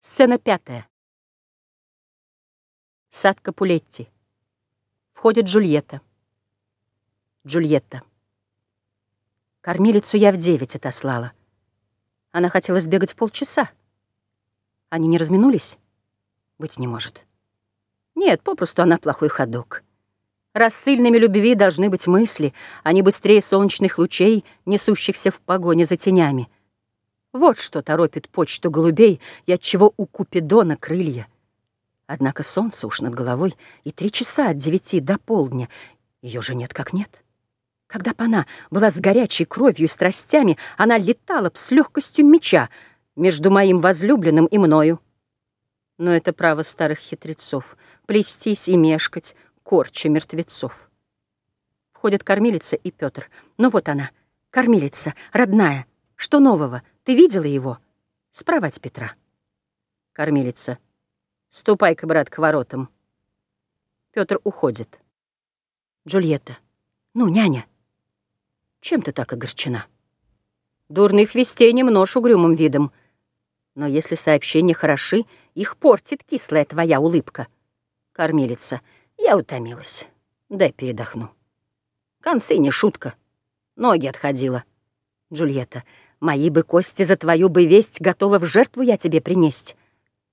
Сцена пятая. Сад Капулетти. Входит Джульетта. Джульетта. Кормилицу я в девять отослала. Она хотела сбегать в полчаса. Они не разминулись? Быть не может. Нет, попросту она плохой ходок. Рассыльными любви должны быть мысли, они быстрее солнечных лучей, несущихся в погоне за тенями — вот что торопит почту голубей, и отчего у Купидона крылья. Однако солнце уж над головой, и три часа от девяти до полдня. Ее же нет как нет. Когда б она была с горячей кровью и страстями, она летала б с легкостью меча между моим возлюбленным и мною. Но это право старых хитрецов — плестись и мешкать, корча мертвецов. Входят кормилица и Петр. Ну вот она, кормилица, родная. Что нового? Ты видела его? Спровать Петра. Кормилица. Ступай-ка, брат, к воротам. Петр уходит. Джульетта. Ну, няня. Чем ты так огорчена? Дурных вестей не множь угрюмым видом. Но если сообщения хороши, их портит кислая твоя улыбка. Кормилица. Я утомилась. Дай передохну. Концы не шутка. Ноги отходила. Джульетта. Мои бы кости за твою бы весть готовы в жертву я тебе принесть.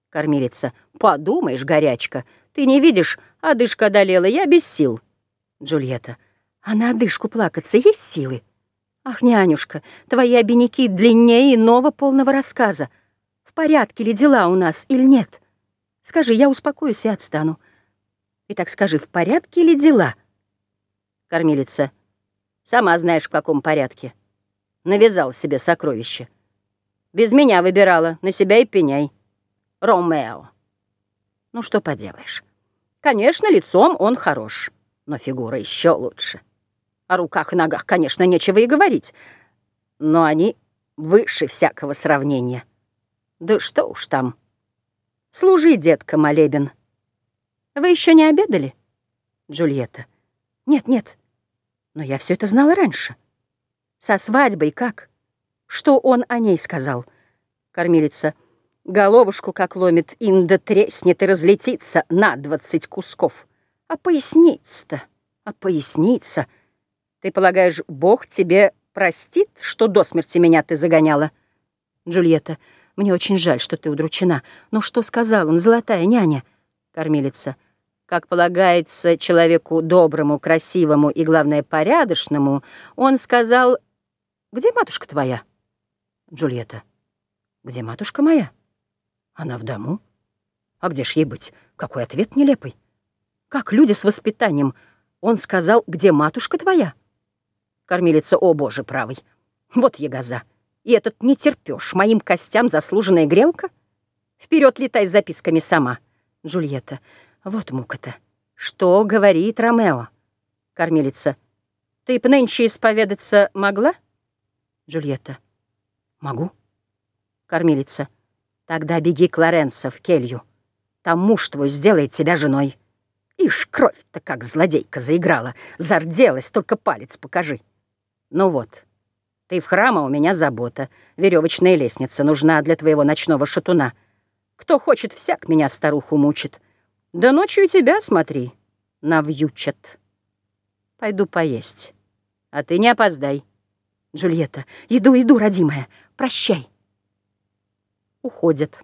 Кормилица. Подумаешь, горячка, ты не видишь, одышка одолела, я без сил. Джульетта. А на одышку плакаться есть силы? Ах, нянюшка, твои обиняки длиннее иного полного рассказа. В порядке ли дела у нас или нет? Скажи, я успокоюсь и отстану. Итак, скажи, в порядке ли дела? Кормилица. Сама знаешь, в каком порядке навязал себе сокровище. Без меня выбирала, на себя и пеняй. Ромео. Ну, что поделаешь. Конечно, лицом он хорош, но фигура еще лучше. О руках и ногах, конечно, нечего и говорить, но они выше всякого сравнения. Да что уж там. Служи, детка, молебен. Вы еще не обедали? Джульетта. Нет, нет, но я все это знала раньше. Со свадьбой как? Что он о ней сказал? Кормилица. Головушку как ломит, инда треснет и разлетится на двадцать кусков. А поясница-то, а поясница. Ты полагаешь, Бог тебе простит, что до смерти меня ты загоняла? Джульетта. Мне очень жаль, что ты удручена. Но что сказал он, золотая няня? Кормилица. Как полагается человеку доброму, красивому и, главное, порядочному, он сказал где матушка твоя? Джульетта. Где матушка моя? Она в дому. А где ж ей быть? Какой ответ нелепый? Как люди с воспитанием? Он сказал, где матушка твоя? Кормилица, о боже правый. Вот ягоза. И этот не терпешь, моим костям заслуженная грелка? Вперед летай с записками сама. Джульетта. Вот мука-то. Что говорит Ромео? Кормилица. Ты б нынче исповедаться могла? Джульетта. Могу. Кормилица. Тогда беги к Лоренцо в келью. Там муж твой сделает тебя женой. Ишь, кровь-то как злодейка заиграла. Зарделась, только палец покажи. Ну вот, ты в храм, а у меня забота. Веревочная лестница нужна для твоего ночного шатуна. Кто хочет, всяк меня старуху мучит. Да ночью тебя, смотри, навьючат. Пойду поесть, а ты не опоздай. Джульетта, иду, иду, родимая, прощай. Уходит.